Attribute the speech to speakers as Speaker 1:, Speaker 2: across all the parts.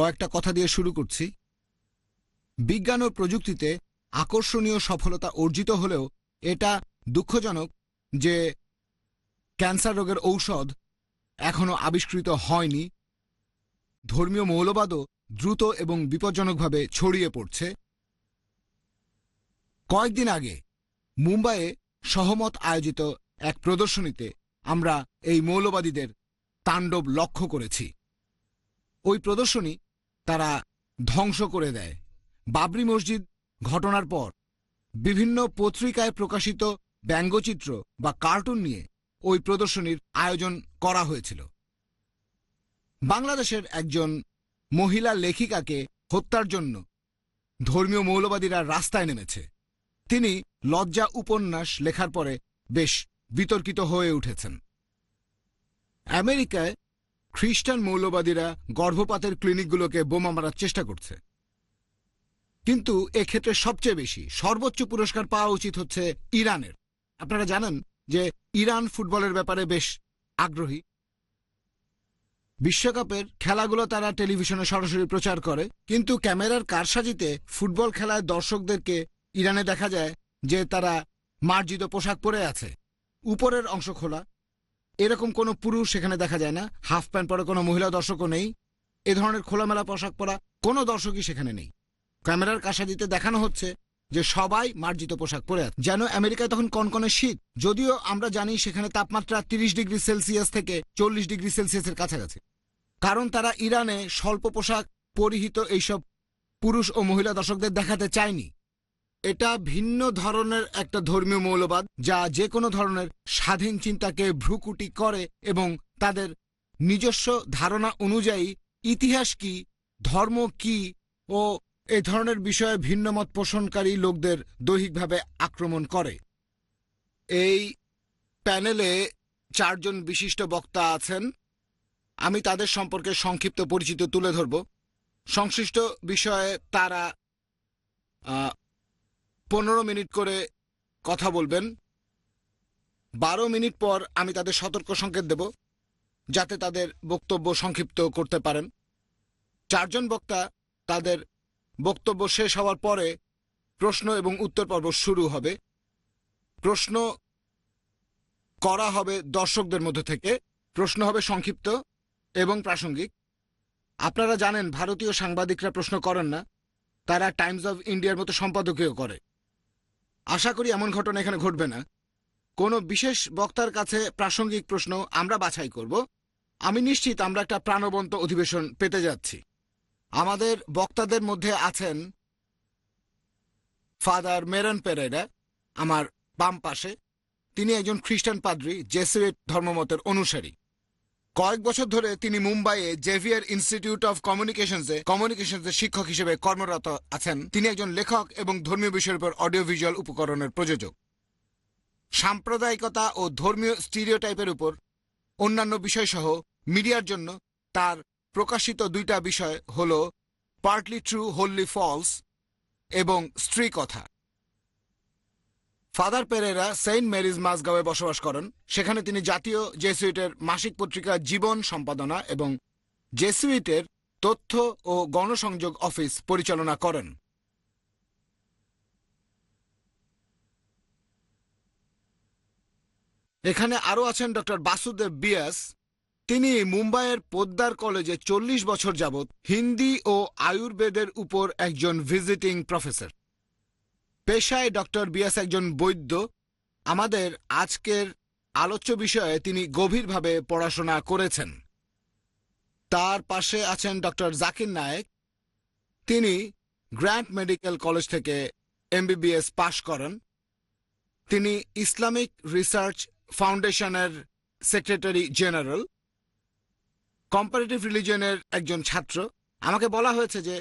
Speaker 1: কয়েকটা কথা দিয়ে শুরু করছি। বিজ্ঞান ও প্রযুক্তিতে আকর্ষণীয় সফলতা অর্জিত হলেও এটা দুঃখজনক যে ক্যান্সার রোগের ঔষধ এখনও আবিষ্কৃত হয়নি। ধর্মীয় মৌলবাদও দ্রুত এবং বিপজ্জনকভাবে ছড়িয়ে পড়ছে। কয়েকদিন আগে মুম্বাইয়ে সহমত আয়োজিত এক প্রদর্শনীতে আমরা এই মৌলবাদীদের তাণ্ডব লক্ষ্য করেছি। ওই প্রদর্শনী তারা ধ্বংস করে দেয়। বাবরি মসজিদ ঘটনার পর বিভিন্ন পত্রিকায় প্রকাশিত ব্যঙ্গচিত্র বা কার্টুন নিয়ে ওই প্রদর্শনীর আয়োজন করা হয়েছিল। বাংলাদেশের একজন মহিলা লেখিকাকে হত্যার জন্য ধর্মীয় মৌলবাদীরা রাস্তায় নেমেছে। তিনি লজ্জা উপন্যাস লেখার পরে বেশ বিতর্কিত হয়ে উঠেছেন। আমেরিকায় খ্রিস্টান মৌলবাদীরা গর্ভপাতের ক্লিনিকগুলোকে বোমা মারার চেষ্টা করছে। কিন্তু এক্ষেত্রে সবচেয়ে বেশি, সর্বোচ্চ পুরস্কার পাওয়া উচিত হচ্ছে ইরানের। আপনারা জানেন যে ইরান ফুটবলের ব্যাপারে বেশ আগ্রহী। বিশ্বকাপের খেলাগুলো তারা টেলিভিশনে সরাসরি প্রচার করে, কিন্তু ক্যামেরার কারসাজিতে ফুটবল খেলায় দর্শকদেরকে ইরানে দেখা যায় যে তারা মার্জিত পোশাক পরে আছে। উপরের অংশ খোলা এরকম কোনো পুরুষ সেখানে দেখা যায় না। হাফ প্যান্ট পরে কোনো মহিলা দর্শকও নেই। এ ধরনের খোলামেলা পোশাক পরা কোনো দর্শকই সেখানে নেই। ক্যামেরার কাশাদিতে দেখানো হচ্ছে যে সবাই মার্জিত পোশাক পরে আছে। যেন আমেরিকায় তখন কনকনে শীত। যদিও আমরা জানি সেখানে তাপমাত্রা তিরিশ ডিগ্রি সেলসিয়াস থেকে চল্লিশ ডিগ্রি সেলসিয়াসের কাছাকাছি। কারণ তারা ইরানে স্বল্প পোশাক পরিহিত এইসব পুরুষ ও মহিলা দর্শকদের দেখাতে চায়নি। এটা ভিন্ন ধরনের একটা ধর্মীয় মৌলবাদ যা যে কোনো ধরনের স্বাধীন চিন্তাকে ভ্রুকুটি করে এবং তাদের নিজস্ব ধারণা অনুযায়ী ইতিহাস কি, ধর্ম কি ও এ ধরনের বিষয়ে ভিন্নমত পোষণকারী লোকদের দৈহিকভাবে আক্রমণ করে। এই প্যানেলে চারজন বিশিষ্ট বক্তা আছেন। আমি তাদের সম্পর্কে সংক্ষিপ্ত পরিচিত তুলে ধরব। সংশ্লিষ্ট বিষয়ে তারা পনেরো মিনিট করে কথা বলবেন। বারো মিনিট পর আমি তাদের সতর্ক সংকেত দেব, যাতে তাদের বক্তব্য সংক্ষিপ্ত করতে পারেন। চারজন বক্তা তাদের বক্তব্য শেষ হওয়ার পরে প্রশ্ন এবং উত্তর পর্ব শুরু হবে। প্রশ্ন করা হবে দর্শকদের মধ্যে থেকে। প্রশ্ন হবে সংক্ষিপ্ত এবং প্রাসঙ্গিক। আপনারা জানেন, ভারতীয় সাংবাদিকরা প্রশ্ন করেন না। তারা টাইমস অফ ইন্ডিয়ার মতো সম্পাদকীয় করে। আশা করি এমন ঘটনা এখানে ঘটবে না। কোনো বিশেষ বক্তার কাছে প্রাসঙ্গিক প্রশ্ন আমরা বাছাই করব। আমি নিশ্চিত আমরা একটা প্রাণবন্ত অধিবেশন পেতে যাচ্ছি। আমাদের বক্তাদের মধ্যে আছেন ফাদার মেরন পেরেরা, আমার বাম পাশে। তিনি একজন খ্রিস্টান পাদ্রী, জেসুইট ধর্মমতের অনুসারী। কয়েক বছর ধরে তিনি মুম্বাইয়ে জেভিয়ার ইনস্টিটিউট অফ কমিউনিকেশনসে কমিউনিকেশনসের শিক্ষক হিসেবে কর্মরত আছেন। তিনি একজন লেখক এবং ধর্মীয় বিষয়ের উপর অডিও ভিজুয়াল উপকরণের প্রযোজক। সাম্প্রদায়িকতা ও ধর্মীয় স্টিরিওটাইপের উপর অন্যান্য বিষয়সহ মিডিয়ার জন্য তার প্রকাশিত দুইটা বিষয় হল পার্টলি ট্রু হোললি ফলস এবং স্ত্রী কথা ফাদার পেরেরা সেন্ট মেরিজ মাসগাঁওয়ে বসবাস করেন। সেখানে তিনি জাতীয় জেসুইটের মাসিক পত্রিকা জীবন সম্পাদনা এবং জেসুইটের তথ্য ও গণসংযোগ অফিস পরিচালনা করেন। এখানে আরও আছেন ডক্টর বাসুদেব বিয়াস। তিনি মুম্বাইয়ের পোদ্দার কলেজে চল্লিশ বছর যাবৎ হিন্দি ও আয়ুর্বেদের উপর একজন ভিজিটিং প্রফেসর। পেশায় ডক্টর বিয়াস একজন বৈদ্য। আমাদের আজকের আলোচ্য বিষয়ে তিনি গভীরভাবে পড়াশোনা করেছেন। তার পাশে আছেন ডক্টর জাকির নায়েক। তিনি গ্র্যান্ট মেডিকেল কলেজ থেকে এমবিবিএস পাশ করেন। তিনি ইসলামিক রিসার্চ ফাউন্ডেশনের সেক্রেটারি জেনারেল। কম্পারেটিভ রিলিজনের একজন ছাত্র। আমাকে বলা হয়েছে যে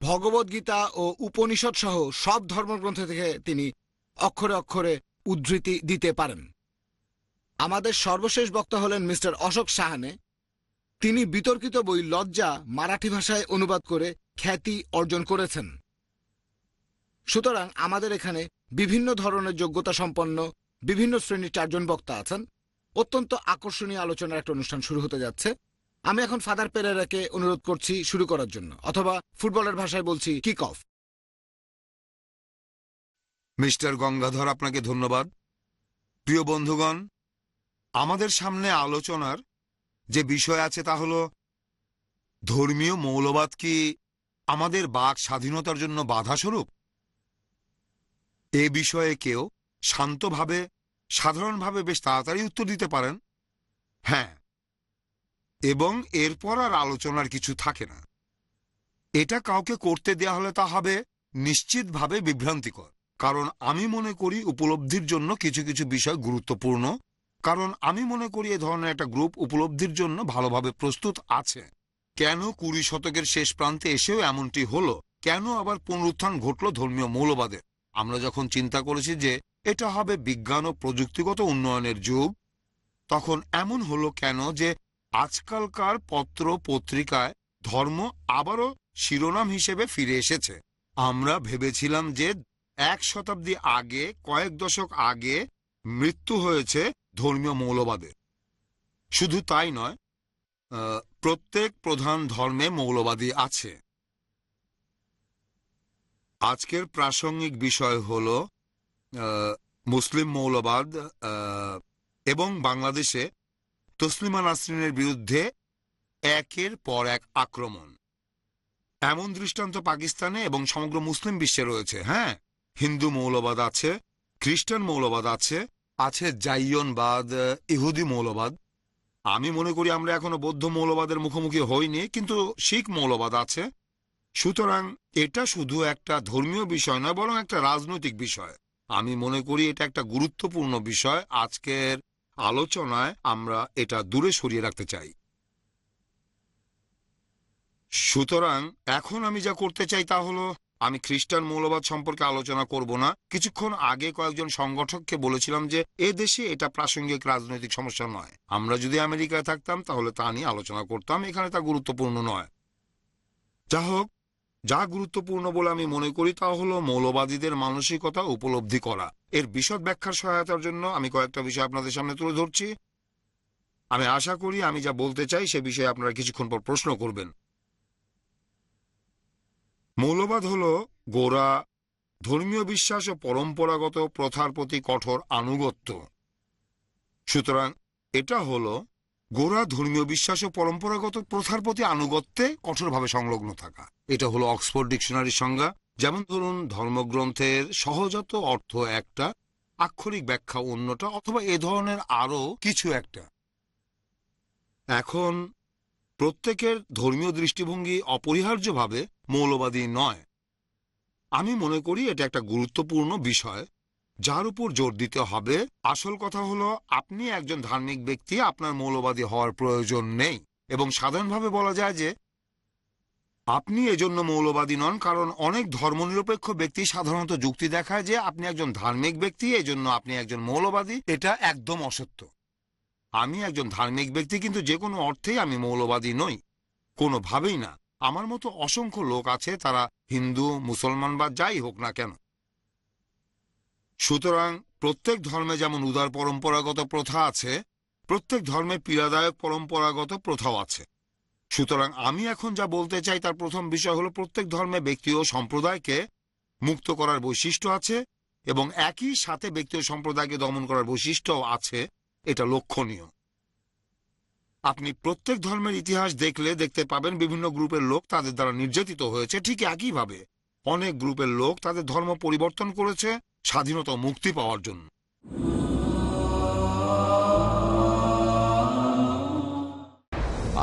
Speaker 1: ভগবদ্গীতা ও উপনিষদ সহ সব ধর্মগ্রন্থ থেকে তিনি অক্ষরে অক্ষরে উদ্ধৃতি দিতে পারেন। আমাদের সর্বশেষ বক্তা হলেন মিস্টার অশোক সাহানে। তিনি বিতর্কিত বই লজ্জা মারাঠি ভাষায় অনুবাদ করে খ্যাতি অর্জন করেছেন। সুতরাং আমাদের এখানে বিভিন্ন ধরনের যোগ্যতা সম্পন্ন বিভিন্ন শ্রেণির চারজন বক্তা আছেন। অত্যন্ত আকর্ষণীয় আলোচনার একটা অনুষ্ঠান শুরু হতে যাচ্ছে। আমি এখন ফাদার পেরেরাকে অনুরোধ করছি শুরু করার জন্য, অথবা ফুটবলের ভাষায় বলছি কিক অফ
Speaker 2: মিস্টার গঙ্গাধর, আপনাকে ধন্যবাদ। প্রিয় বন্ধুগণ, আমাদের সামনে আলোচনার যে বিষয় আছে তা হল, ধর্মীয় মৌলবাদ কি আমাদের বাক স্বাধীনতার জন্য বাধাস্বরূপ? এ বিষয়ে কেউ শান্তভাবে, সাধারণভাবে বেশ তাড়াতাড়ি উত্তর দিতে পারেন। হ্যাঁ এবং এরপর আর আলোচনার কিছু থাকে না। এটা কাউকে করতে দেয়া হলে তা হবে নিশ্চিতভাবে বিভ্রান্তিকর। কারণ আমি মনে করি উপলব্ধির জন্য কিছু কিছু বিষয় গুরুত্বপূর্ণ। কারণ আমি মনে করি এ ধরনের একটা গ্রুপ উপলব্ধির জন্য ভালোভাবে প্রস্তুত আছে। কেন কুড়ি শতকের শেষ প্রান্তে এসেও এমনটি হলো? কেন আবার পুনরুত্থান ঘটল ধর্মীয় মৌলবাদের আমরা যখন চিন্তা করেছি যে এটা হবে বিজ্ঞান ও প্রযুক্তিগত উন্নয়নের যুগ, তখন এমন হলো কেন যে আজকালকার পত্র পত্রিকায় ধর্ম আবারও শিরোনাম হিসেবে ফিরে এসেছে। আমরা ভেবেছিলাম যে এক শতাব্দী আগে, কয়েক দশক আগে মৃত্যু হয়েছে ধর্মীয় মৌলবাদের। শুধু তাই নয় প্রত্যেক প্রধান ধর্মে মৌলবাদী আছে। আজকের প্রাসঙ্গিক বিষয় হল মুসলিম মৌলবাদ এবং বাংলাদেশে তসলিমা নাসরিনের বিরুদ্ধে একের পর এক আক্রমণ। এমন দৃষ্টান্ত পাকিস্তানে এবং সমগ্র মুসলিম বিশ্বে রয়েছে হ্যাঁ? হিন্দু মৌলবাদ আছে, খ্রিস্টান মৌলবাদ আছে আছে জাইয়নবাদ, ইহুদি মৌলবাদ। আমি মনে করি আমরা এখনও বৌদ্ধ মৌলবাদের মুখোমুখি হইনি, কিন্তু শিখ মৌলবাদ আছে। সুতরাং এটা শুধু একটা ধর্মীয় বিষয় নয়, বরং একটা রাজনৈতিক বিষয়। আমি মনে করি এটা একটা গুরুত্বপূর্ণ বিষয়। আজকের আলোচনায় আমরা এটা দূরে সরিয়ে রাখতে চাই। সুতরাং এখন আমি যা করতে চাই তা হলো, আমি খ্রিস্টান মৌলবাদ সম্পর্কে আলোচনা করব না। কিছুক্ষণ আগে কয়েকজন সংগঠককে বলেছিলাম যে, এ দেশে এটা প্রাসঙ্গিক রাজনৈতিক সমস্যা নয়। আমরা যদি আমেরিকায় থাকতাম, তাহলে তা নিয়ে আলোচনা করতাম, এখানে তা গুরুত্বপূর্ণ নয়। যা হোক যা গুরুত্বপূর্ণ বলে আমি মনে করি তা হলো মৌলবাদীদের মানসিকতা উপলব্ধি করা। এর বিশদ ব্যাখ্যার সহায়তার জন্য আমি কয়েকটা বিষয় আপনাদের সামনে তুলে ধরছি। আমি আশা করি আমি যা বলতে চাই সে বিষয়ে আপনারা কিছুক্ষণ পর প্রশ্ন করবেন। মৌলবাদ হল গোড়া, ধর্মীয় বিশ্বাস ও পরম্পরাগত প্রথার প্রতি কঠোর আনুগত্য। সুতরাং এটা হল গোড়া ধর্মীয় বিশ্বাস ও পরম্পরাগত প্রথার প্রতি আনুগত্যে কঠোরভাবে সংলগ্ন থাকা। এটা হলো অক্সফোর্ড ডিকশনারির সংজ্ঞা। যেমন ধরুন, ধর্মগ্রন্থের সহজাত অর্থ একটা, আক্ষরিক ব্যাখ্যা অন্যটা, অথবা এ ধরনের আরও কিছু একটা। এখন, প্রত্যেকের ধর্মীয় দৃষ্টিভঙ্গি অপরিহার্যভাবে মৌলবাদী নয়। আমি মনে করি এটা একটা গুরুত্বপূর্ণ বিষয়। যার উপর জোর দিতে হবে। আসল কথা হলো, আপনি একজন ধার্মিক ব্যক্তি, আপনার মৌলবাদী হওয়ার প্রয়োজন নেই। এবং সাধারণভাবে বলা যায় যে, আপনি এজন্য মৌলবাদী নন, কারণ অনেক ধর্মনিরপেক্ষ ব্যক্তি সাধারণত যুক্তি দেখায় যে, আপনি একজন ধার্মিক ব্যক্তি, এজন্য আপনি একজন মৌলবাদী। এটা একদম অসত্য। আমি একজন ধার্মিক ব্যক্তি, কিন্তু যে কোনো অর্থেই আমি মৌলবাদী নই। কোনোভাবেই না। আমার মতো অসংখ্য লোক আছে, তারা হিন্দু, মুসলমান বা যাই হোক না কেন। সুতরাং প্রত্যেক ধর্মে যেমন উদার পরম্পরাগত প্রথা আছে, প্রত্যেক ধর্মে পীড়াদায়ক পরম্পরাগত প্রথাও আছে। সুতরাং আমি এখন যা বলতে চাই তার প্রথম বিষয় হলো প্রত্যেক ধর্মে ব্যক্তি ও সম্প্রদায়কে মুক্ত করার বৈশিষ্ট্য আছে এবং একই সাথে ব্যক্তি ও সম্প্রদায়কে দমন করার বৈশিষ্ট্যও আছে, এটা লক্ষণীয়। আপনি প্রত্যেক ধর্মের ইতিহাস দেখলে দেখতে পাবেন বিভিন্ন গ্রুপের লোক তাদের দ্বারা নির্যাতিত হয়েছে, ঠিক একইভাবে অনেক গ্রুপের লোক তাদের ধর্ম পরিবর্তন করেছে স্বাধীনতা মুক্তি পাওয়ার জন্য।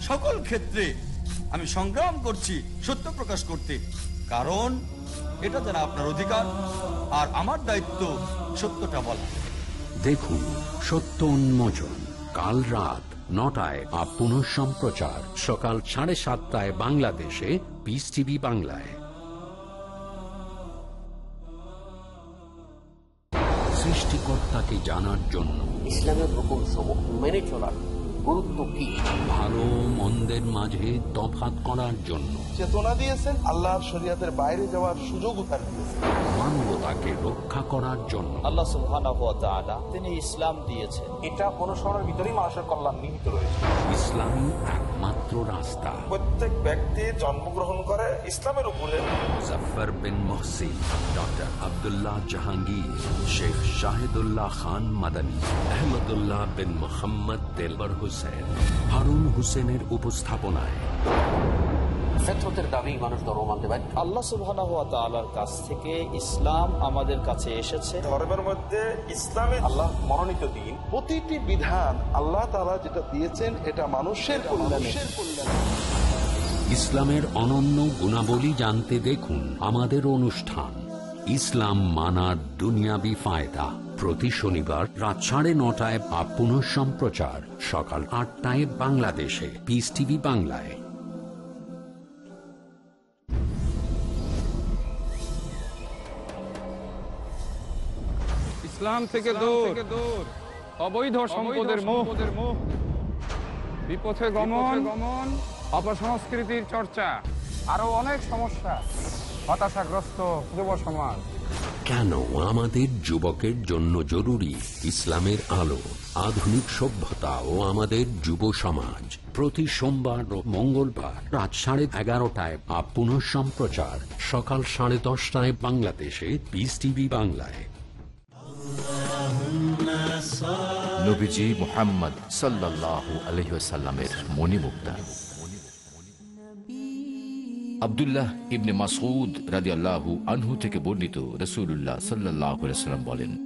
Speaker 3: সকল ক্ষেত্রে আমি সংগ্রাম করছি সত্য প্রকাশ করতে। কারণ এটা যারা আপনার অধিকার আর আমার দায়িত্ব সত্যটা বলা।
Speaker 4: দেখুন সত্য উন্মোচন। কাল রাত নটায় বা পুনঃ সম্প্রচার। সকাল সাড়ে সাতটায় বাংলাদেশে পিস টিভি বাংলায়। সৃষ্টিকর্তাকে জানার জন্য
Speaker 5: ইসলামের হুকুম সমূহ মেনে চলার। গুরুত্ব কি
Speaker 4: ভালো মন্দের মাঝে তফাত করার জন্য।
Speaker 6: চেতনা দিয়েছেন আল্লাহর শরীয়তের বাইরে যাওয়ার সুযোগও তার দিয়েছেন।
Speaker 4: মানবতাকে রক্ষা করার জন্য।
Speaker 7: আল্লাহ সুবহানাহু ওয়া তাআলা তিনি ইসলাম দিয়েছেন। এটা অনুসরণের ভিতরেই মানুষের কল্যাণ নিহিত রয়েছে।
Speaker 4: ইসলামী একমাত্র রাস্তা।
Speaker 6: প্রত্যেক ব্যক্তি জন্মগ্রহণ করে ইসলামের উপরে।
Speaker 4: মুজফার বিন মহসিন ডক্টর আব্দুল্লাহ জাহাঙ্গীর শেখ শাহিদুল্লাহ খান মাদানী আহমদুল্লাহ বিন মোহাম্মদ তেলবর হুসেন হারুন হুসেনের উপস্থাপনায়।
Speaker 5: ফেতরতের দাবি মানুষ ধর্ম মানতে পারে
Speaker 7: আল্লাহ সুবহানাহু ওয়া তাআলার কাছ থেকে ইসলাম আমাদের কাছে এসেছে।
Speaker 6: ধর্মের মধ্যে ইসলামে আল্লাহ মনোনীত দিন প্রতিটি বিধান আল্লাহ তাআলা যেটা দিয়েছেন এটা মানুষের কল্যাণে।
Speaker 4: ইসলামের অনন্য গুণাবলী জানতে দেখুন আমাদের অনুষ্ঠান। ইসলাম মানার দুনিয়াবি ফায়দা। প্রতি শনিবার রাত সাড়ে নটায় বা পুনঃ সম্প্রচার সকাল আটটায় বাংলাদেশে। পিস টিভি বাংলায়।
Speaker 8: ইসলাম থেকে দূর। অবৈধ সম্পদের মোহ বিপথে গমন। গমন। অপসংস্কৃতির চর্চা। আরও অনেক সমস্যা। হতাশাগ্রস্ত যুব সমাজ।
Speaker 4: কেন আমাদের যুবকের জন্য জরুরি ইসলামের আলো আধুনিক সভ্যতা ও আমাদের যুব সমাজ? প্রতি সোমবার ও মঙ্গলবার রাত সাড়ে এগারোটায় বা পুনঃ সম্প্রচার সকাল সাড়ে দশটায় বাংলাদেশে পিস টিভি বাংলায়।
Speaker 9: নবীজি মোহাম্মদ সাল্লাহ আলহিসাল্লামের মণিমুক্তা। আবদুল্লাহ ইবনে মাসউদ রাজি আনহু থেকে বর্ণিত রসুল্লাহ সাল্লাহ সাল্লাম বলেন,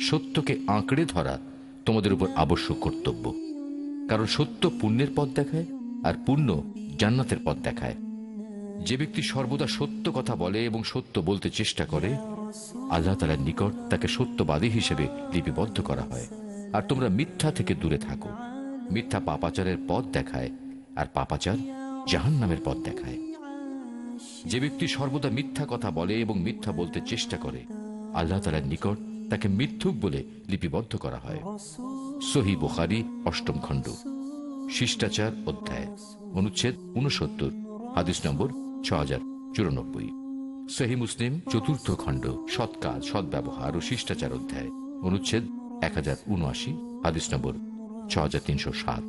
Speaker 9: সত্যকে আঁকড়ে ধরা তোমাদের উপর আবশ্যক কর্তব্য। কারণ সত্য পুণ্যের পথ দেখায় আর পুণ্য জান্নাতের পথ দেখায়। যে ব্যক্তি সর্বদা সত্য কথা বলে এবং সত্য বলতে চেষ্টা করে আল্লাহ তালার নিকট তাকে সত্যবাদী হিসেবে লিপিবদ্ধ করা হয়। আর তোমরা মিথ্যা থেকে দূরে থাকো। মিথ্যা পাপাচারের পথ দেখায় আর পাপাচার জাহান নামের পথ দেখায়। যে ব্যক্তি সর্বদা মিথ্যা কথা বলে এবং মিথ্যা বলতে চেষ্টা করে, আল্লাহ তালার নিকট তাকে মিথ্যুক বলে লিপিবদ্ধ করা হয়। সহি বুখারি, অষ্টম খণ্ড, শিষ্টাচার অধ্যায়, অনুচ্ছেদ উনসত্তর হাদিস নম্বর ছ হাজার চুরানব্বই। সহি মুসলিম চতুর্থ খণ্ড সৎ কাজ সদ্ব্যবহার ও শিষ্টাচার অধ্যায় অনুচ্ছেদ এক হাজার উনআশি হাদিস নম্বর ছ হাজার তিনশো সাত।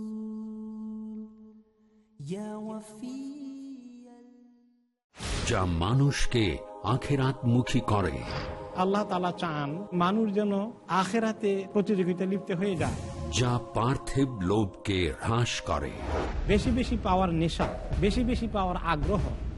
Speaker 4: যা মানুষকে আখেরাতমুখী করে।
Speaker 10: আল্লাহ তালা চান মানুষ যেন আখেরাতে প্রতিযোগিতা লিপ্ত হয়ে যায়।
Speaker 4: যা পার্থিব লোভকে হ্রাস করে।
Speaker 10: বেশি বেশি পাওয়ার নেশা বেশি বেশি পাওয়ার আগ্রহ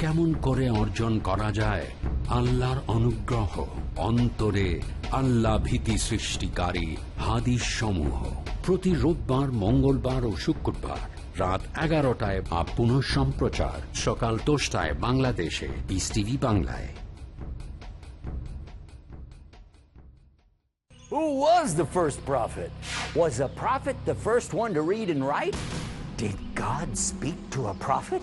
Speaker 4: কেমন করে অর্জন করা যায় আল্লাহর অনুগ্রহ, অন্তরে আল্লাহ ভীতি সৃষ্টিকারী হাদিস সমূহ প্রতি রোববার, মঙ্গলবার ও শুক্রবার রাত এগারোটায় বা পুনঃ সম্প্রচার সকাল দশটায় বাংলাদেশে পিস টিভি বাংলায়
Speaker 11: Who was the first prophet? Was a prophet the first one to read and write? Did God speak to a prophet?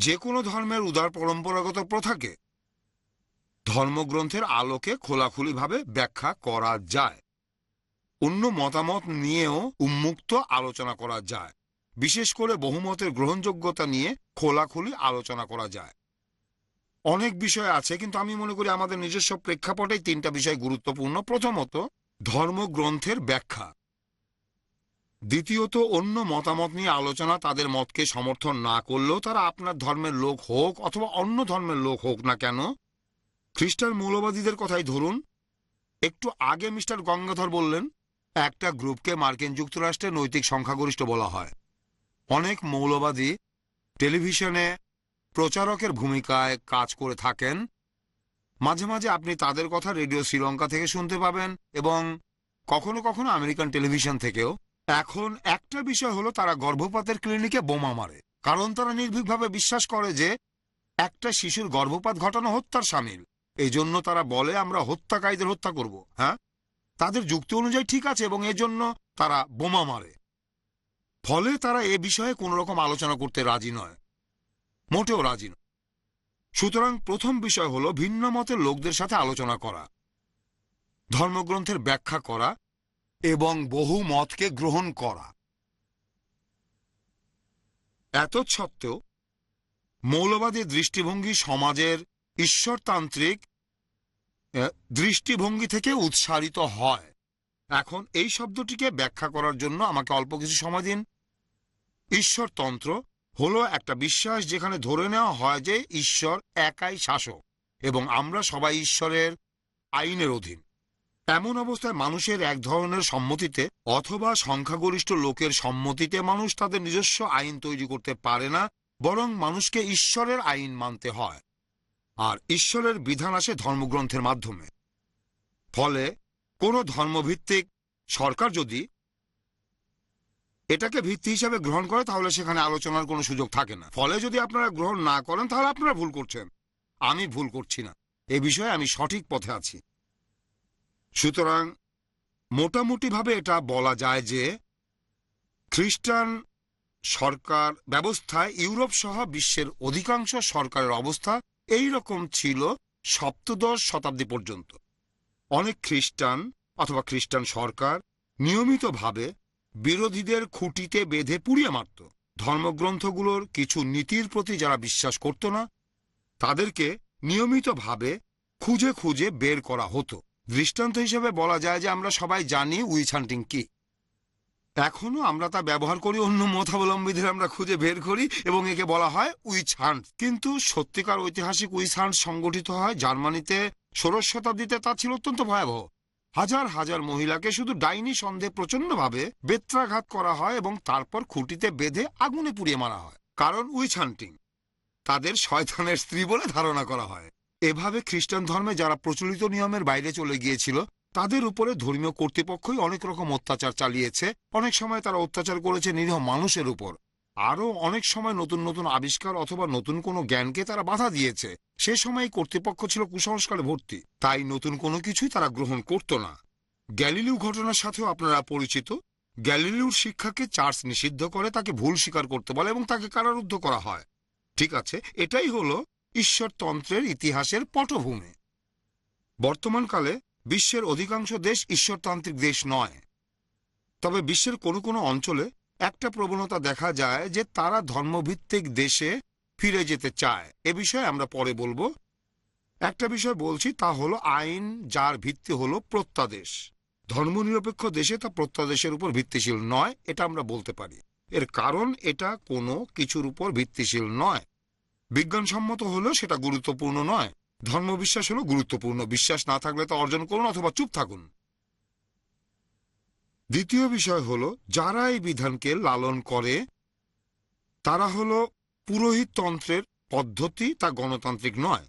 Speaker 2: যে কোনো ধর্মের উদার পরম্পরাগত প্রথাকে ধর্মগ্রন্থের আলোকে খোলাখুলিভাবে ব্যাখ্যা করা যায়। অন্য মতামত নিয়েও উন্মুক্ত আলোচনা করা যায়। বিশেষ করে বহুমতের গ্রহণযোগ্যতা নিয়ে খোলাখুলি আলোচনা করা যায়। অনেক বিষয় আছে, কিন্তু আমি মনে করি আমাদের নিজস্ব প্রেক্ষাপটে তিনটা বিষয় গুরুত্বপূর্ণ। প্রথমত, ধর্মগ্রন্থের ব্যাখ্যা। দ্বিতীয়ত, অন্য মতামত নিয়ে আলোচনা তাদের মতকে সমর্থন না করলেও তারা আপনার ধর্মের লোক হোক অথবা অন্য ধর্মের লোক হোক না কেন? খ্রিস্টান মৌলবাদীদের কথাই ধরুন। একটু আগে মিস্টার গঙ্গাধর বললেন, একটা গ্রুপকে মার্কিন যুক্তরাষ্ট্রে নৈতিক সংখ্যাগরিষ্ঠ বলা হয়। অনেক মৌলবাদী টেলিভিশনে প্রচারকের ভূমিকায় কাজ করে থাকেন। মাঝে মাঝে আপনি তাদের কথা রেডিও শ্রীলঙ্কা থেকে শুনতে পাবেন এবং কখনো কখনো আমেরিকান টেলিভিশন থেকেও। এখন একটা বিষয় হলো তারা গর্ভপাতের ক্লিনিকে বোমা মারে। কারণ তারা নির্ভীকভাবে বিশ্বাস করে যে একটা শিশুর গর্ভপাত ঘটানো হত্যার সামিল। এই জন্য তারা বলে, আমরা হত্যাকারীদের হত্যা করব। হ্যাঁ? তাদের যুক্তি অনুযায়ী ঠিক আছে এবং এজন্য তারা বোমা মারে। ফলে তারা এ বিষয়ে কোনো রকম আলোচনা করতে রাজি নয়। মোটেও রাজি নয়। সুতরাং প্রথম বিষয় হলো ভিন্ন মতের লোকদের সাথে আলোচনা করা, ধর্মগ্রন্থের ব্যাখ্যা করা এবং বহু মতকে গ্রহণ করা। এত সত্ত্বেও, মৌলবাদী দৃষ্টিভঙ্গি সমাজের ঈশ্বরতান্ত্রিক দৃষ্টিভঙ্গি থেকে উৎসারিত হয়। এখন এই শব্দটিকে ব্যাখ্যা করার জন্য আমাকে অল্প কিছু সময় দিন। ঈশ্বরতন্ত্র হলো একটা বিশ্বাস যেখানে ধরে নেওয়া হয় যে ঈশ্বর একাই শাসক এবং আমরা সবাই ঈশ্বরের আইনের অধীন। এমন অবস্থায় মানুষের এক ধরনের সম্মতিতে অথবা সংখ্যাগরিষ্ঠ লোকের সম্মতিতে মানুষ তাদের নিজস্ব আইন তৈরি করতে পারে না, বরং মানুষকে ঈশ্বরের আইন মানতে হয়। আর ঈশ্বরের বিধান আসে ধর্মগ্রন্থের মাধ্যমে। ফলে কোনো ধর্মভিত্তিক সরকার যদি এটাকে ভিত্তি হিসাবে গ্রহণ করে, তাহলে সেখানে আলোচনার কোনো সুযোগ থাকে না। ফলে যদি আপনারা গ্রহণ না করেন, তাহলে আপনারা ভুল করছেন। আমি ভুল করছি না। এ বিষয়ে আমি সঠিক পথে আছি। সুতরাং মোটামুটিভাবে এটা বলা যায় যে খ্রিস্টান সরকার ব্যবস্থায় ইউরোপ সহ বিশ্বের অধিকাংশ সরকারের অবস্থা এই রকম ছিল সপ্তদশ শতাব্দী পর্যন্ত। অনেক খ্রিস্টান অথবা খ্রিস্টান সরকার নিয়মিতভাবে বিরোধীদের খুঁটিতে বেঁধে পুড়িয়ে মারত। ধর্মগ্রন্থগুলোর কিছু নীতির প্রতি যারা বিশ্বাস করত না, তাদেরকে নিয়মিতভাবে খুঁজে খুঁজে বের করা হতো। দৃষ্টান্ত হিসেবে বলা যায় যে আমরা সবাই জানি উইচ হান্টিং কি। এখনও আমরা তা ব্যবহার করি, অন্য মতাবলম্বীদের আমরা খুঁজে বের করি এবং একে বলা হয় উইচ হান্ট কিন্তু সত্যিকার ঐতিহাসিক উইচ হান্ট সংগঠিত হয় জার্মানিতে ষোড়শ শতাব্দীতে, তা ছিল অত্যন্ত ভয়াবহ। হাজার হাজার মহিলাকে শুধু ডাইনি সন্দেহে প্রচন্ডভাবে বেত্রাঘাত করা হয় এবং তারপর খুঁটিতে বেঁধে আগুনে পুড়িয়ে মারা হয়। কারণ উইচ হান্টিং তাদের শয়তানের স্ত্রী বলে ধারণা করা হয়। এভাবে খ্রিস্টান ধর্মে যারা প্রচলিত নিয়মের বাইরে চলে গিয়েছিল, তাদের উপরে ধর্মীয় কর্তৃপক্ষই অনেক রকম অত্যাচার চালিয়েছে। অনেক সময় তারা অত্যাচার করেছে নিরীহ মানুষের উপর। আরও অনেক সময় নতুন নতুন আবিষ্কার অথবা নতুন কোনো জ্ঞানকে তারা বাধা দিয়েছে। সে সময় কর্তৃপক্ষ ছিল কুসংস্কারে ভর্তি, তাই নতুন কোনো কিছুই তারা গ্রহণ করত না। গ্যালিলিউ ঘটনার সাথেও আপনারা পরিচিত। গ্যালিলিউর শিক্ষাকে চার্চ নিষিদ্ধ করে তাকে ভুল স্বীকার করতে বলে এবং তাকে কারারুদ্ধ করা হয়। ঠিক আছে, এটাই হলো ঈশ্বরতন্ত্রের ইতিহাসের পটভূমি। বর্তমানকালে বিশ্বের অধিকাংশ দেশ ঈশ্বরতান্ত্রিক দেশ নয়। তবে বিশ্বের কোনো কোনো অঞ্চলে একটা প্রবণতা দেখা যায় যে তারা ধর্মভিত্তিক দেশে ফিরে যেতে চায়। এ বিষয়ে আমরা পরে বলব। একটা বিষয় বলছি, তা হলো আইন, যার ভিত্তি হলো প্রত্যাদেশ। ধর্মনিরপেক্ষ দেশে তা প্রত্যাদেশের উপর ভিত্তিশীল নয়, এটা আমরা বলতে পারি। এর কারণ এটা কোনো কিছুর উপর ভিত্তিশীল নয়। বিজ্ঞানসম্মত হলেও সেটা গুরুত্বপূর্ণ নয়। ধর্মবিশ্বাস হলো গুরুত্বপূর্ণ। বিশ্বাস না থাকলে তা অর্জন করুন অথবা চুপ থাকুন। দ্বিতীয় বিষয় হলো, যারা এই বিধানকে লালন করে, তারা হলো পুরোহিততন্ত্রের পদ্ধতি, তা গণতান্ত্রিক নয়।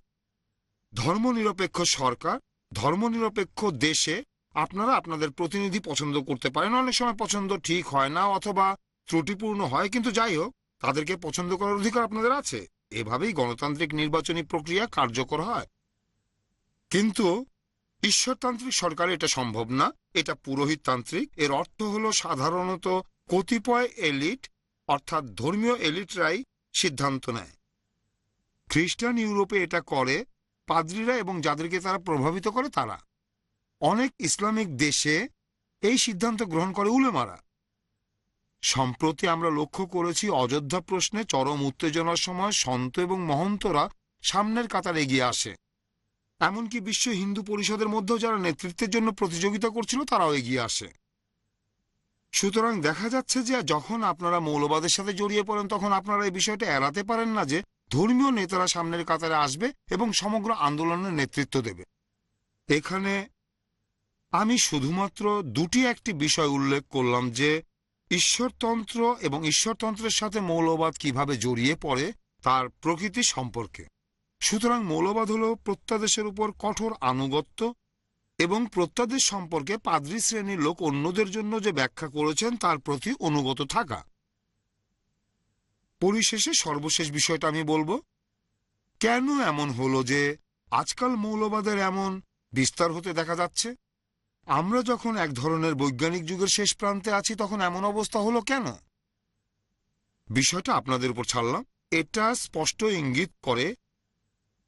Speaker 2: ধর্মনিরপেক্ষ সরকার, ধর্মনিরপেক্ষ দেশে আপনারা আপনাদের প্রতিনিধি পছন্দ করতে পারেন। অনেক সময় পছন্দ ঠিক হয় না অথবা ত্রুটিপূর্ণ হয়, কিন্তু যাই হোক, তাদেরকে পছন্দ করার অধিকার আপনাদের আছে। এভাবেই গণতান্ত্রিক নির্বাচনী প্রক্রিয়া কার্যকর হয়। কিন্তু ঈশ্বরতান্ত্রিক সরকারে এটা সম্ভব না। এটা পুরোহিততান্ত্রিক। এর অর্থ হল সাধারণত কতিপয় এলিট, অর্থাৎ ধর্মীয় এলিটরাই সিদ্ধান্ত নেয়। খ্রিস্টান ইউরোপে এটা করে, পাদ্রীরা এবং যাদেরকে তারা প্রভাবিত করে তারা। অনেক ইসলামিক দেশে এই সিদ্ধান্ত গ্রহণ করে উলেমারা। সম্প্রতি আমরা লক্ষ্য করেছি অযোধ্যা প্রশ্নে চরম উত্তেজনার সময় সন্ত এবং মহন্তরা সামনের কাতার এগিয়ে আসে। এমনকি বিশ্ব হিন্দু পরিষদের মধ্যেও যারা নেতৃত্বের জন্য প্রতিযোগিতা করছিল, তারাও এগিয়ে আসে। সুতরাং দেখা যাচ্ছে যে যখন আপনারা মৌলবাদের সাথে জড়িয়ে পড়েন, তখন আপনারা এই বিষয়টা এড়াতে পারেন না যে ধর্মীয় নেতারা সামনের কাতারে আসবে এবং সমগ্র আন্দোলনের নেতৃত্ব দেবে। এখানে আমি শুধুমাত্র দুটি একটি বিষয় উল্লেখ করলাম যে ঈশ্বরতন্ত্র এবং ঈশ্বরতন্ত্রের সাথে মৌলবাদ কীভাবে জড়িয়ে পড়ে তার প্রকৃতি সম্পর্কে। সুতরাং মৌলবাদ হল প্রত্যাদেশের উপর কঠোর আনুগত্য এবং প্রত্যাদেশ সম্পর্কে পাদ্রী শ্রেণির লোক অন্যদের জন্য যে ব্যাখ্যা করেছেন তার প্রতি অনুগত থাকা। পরিশেষে সর্বশেষ বিষয়টা আমি বলব। কেন এমন হলো যে আজকাল মৌলবাদের এমন বিস্তার হতে দেখা যাচ্ছে? আমরা যখন এক ধরনের বৈজ্ঞানিক যুগের শেষ প্রান্তে আছি, তখন এমন অবস্থা হলো কেন? বিষয়টা আপনাদের উপর ছাড়লাম। এটা স্পষ্ট ইঙ্গিত করে,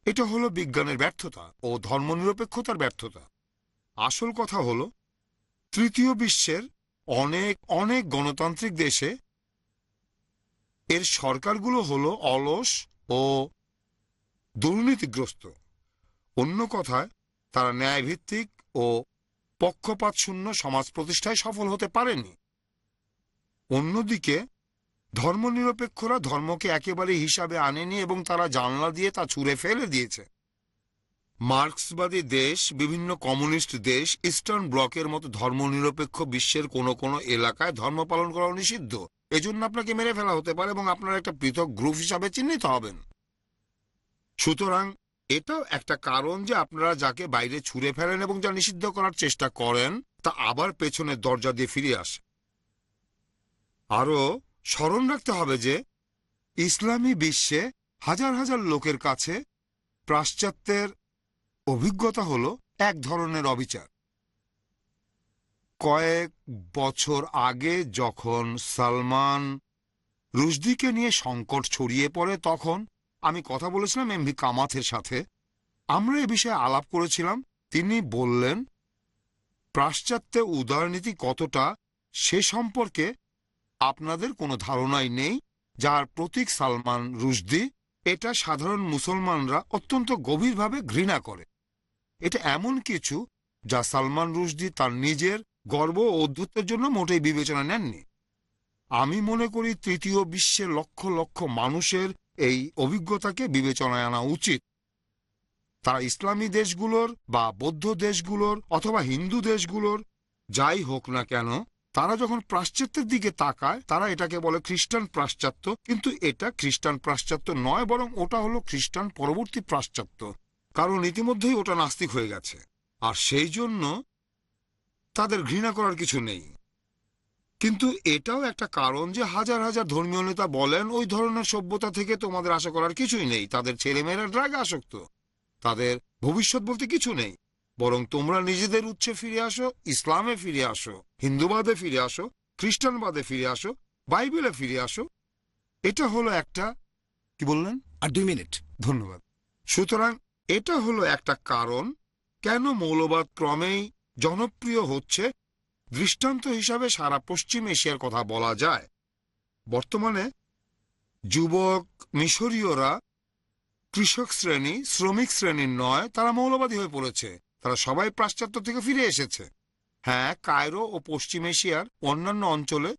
Speaker 2: এটা হলো বিজ্ঞানের ব্যর্থতা ও ধর্মনিরপেক্ষতার ব্যর্থতা। আসল কথা হলো, তৃতীয় বিশ্বের অনেক অনেক গণতান্ত্রিক দেশে এর সরকারগুলো হলো অলস ও দুর্নীতিগ্রস্ত। অন্য কথায়, তারা ন্যায়ভিত্তিক ও পক্ষপাতশূন্য সমাজ প্রতিষ্ঠায় সফল হতে পারেনি। অন্যদিকে, ধর্মনিরপেক্ষরা ধর্মকে একেবারে হিসাবে আনেনি এবং তারা জানলা দিয়ে তা ছুঁড়ে ফেলে দিয়েছে। মার্ক্সবাদী দেশ, বিভিন্ন কমিউনিস্ট দেশ, ইস্টার্ন ব্লকের মতো ধর্মনিরপেক্ষ বিশ্বের কোনো কোনো এলাকায় ধর্ম পালন করা নিষিদ্ধ। এজন্য আপনাকে মেরে ফেলা হতে পারে এবং আপনার একটা পৃথক গ্রুপ হিসাবে চিহ্নিত হবেন। সুতরাং এটাও একটা কারণ যে আপনারা যাকে বাইরে ছুঁড়ে ফেলেন এবং যা নিষিদ্ধ করার চেষ্টা করেন, তা আবার পেছনের দরজা দিয়ে ফিরে আসে। আরও স্মরণ রাখতে হবে যে, ইসলামী বিশ্বে হাজার হাজার লোকের কাছে পাশ্চাত্যের অভিজ্ঞতা হল এক ধরনের অবিচার। কয়েক বছর আগে যখন সালমান রুশদিকে নিয়ে সংকট ছড়িয়ে পড়ে, তখন আমি কথা বলেছিলাম এমভি কামাথের সাথে। আমরা এ বিষয়ে আলাপ করেছিলাম। তিনি বললেন পাশ্চাত্যে উদারনীতি কতটা, সে সম্পর্কে আপনাদের কোনো ধারণাই নেই। যার প্রতীক সালমান রুশদি, এটা সাধারণ মুসলমানরা অত্যন্ত গভীরভাবে ঘৃণা করে। এটা এমন কিছু যা সালমান রুশদি তার নিজের গর্ব ও অদ্ভুতের জন্য মোটেই বিবেচনা নেননি। আমি মনে করি তৃতীয় বিশ্বের লক্ষ লক্ষ মানুষের এই অভিজ্ঞতাকে বিবেচনায় আনা উচিত। তারা ইসলামী দেশগুলোর বা বৌদ্ধ দেশগুলোর অথবা হিন্দু দেশগুলোর, যাই হোক না কেন, তারা যখন পাশ্চাত্যের দিকে তাকায়, তারা এটাকে বলে খ্রিস্টান পাশ্চাত্য কিন্তু এটা খ্রিস্টান পাশ্চাত্য নয়, বরং ওটা হলো খ্রিস্টান পরবর্তী পাশ্চাত্য কারণ ইতিমধ্যেই ওটা নাস্তিক হয়ে গেছে। আর সেই জন্য তাদের ঘৃণা করার কিছু নেই। কিন্তু এটাও একটা কারণ যে হাজার হাজার ধর্মীয় নেতা বলেন ওই ধরনের সভ্যতা থেকে তোমাদের আশা করার কিছুই নেই। তাদের ছেলেমেয়েরা ড্রাগে আসক্ত। তাদের ভবিষ্যৎ বলতে কিছু নেই। বরং তোমরা নিজেদের উৎসে ফিরে আসো ইসলামে ফিরে আসো হিন্দুবাদে ফিরে আসো খ্রিস্টানবাদে ফিরে আসো বাইবেলে ফিরে আসো। এটা হলো একটা কি বললেন?
Speaker 1: আর দুই মিনিট।
Speaker 2: ধন্যবাদ। সুতরাং এটা হলো একটা কারণ কেন মৌলবাদ ক্রমেই জনপ্রিয় হচ্ছে দৃষ্টান্ত হিসাবে সারা পশ্চিম এশিয়ার কথা বলা যায়। বর্তমানে যুবক, মিশরীয়রা, কৃষক শ্রেণি, শ্রমিক শ্রেণির নয়, তারা মৌলবাদী হয়ে পড়েছে। তারা সবাই পাশ্চাত্য থেকে ফিরে এসেছে। হ্যাঁ কায়রো ও পশ্চিম এশিয়ার অন্যান্য অঞ্চলে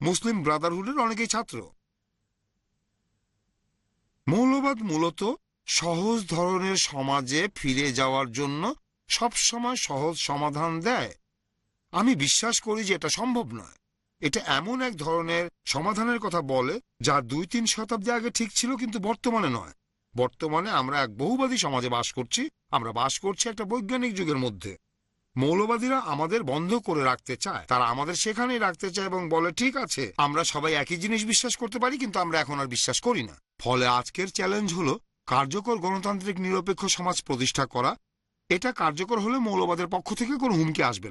Speaker 2: মুসলিম ব্রাদারহুডের অনেকেই ছাত্র। মৌলবাদ মূলত সহজ ধরনের সমাজে ফিরে যাওয়ার জন্য সবসময় সহজ সমাধান দেয়। আমি বিশ্বাস করি যে এটা সম্ভব নয়। এটা এমন এক ধরনের সমাধানের কথা বলে, যা দুই তিন শতাব্দী আগে ঠিক ছিল কিন্তু বর্তমানে নয়। বর্তমানে আমরা এক বহুবাদী সমাজে বাস করছি, আমরা বাস করছি একটা বৈজ্ঞানিক যুগের মধ্যে। মৌলবাদীরা আমাদের বন্ধ করে রাখতে চায়, তারা আমাদের সেখানেই রাখতে চায় এবং বলে, ঠিক আছে, আমরা সবাই একই জিনিস বিশ্বাস করতে পারি, কিন্তু আমরা এখন আর বিশ্বাস করি না। ফলে আজকের চ্যালেঞ্জ হলো, কার্যকর গণতান্ত্রিক নিরপেক্ষ সমাজ প্রতিষ্ঠা করা। এটা কার্যকর হলে মৌলবাদের পক্ষ থেকে কোনো হুমকি আসবে না।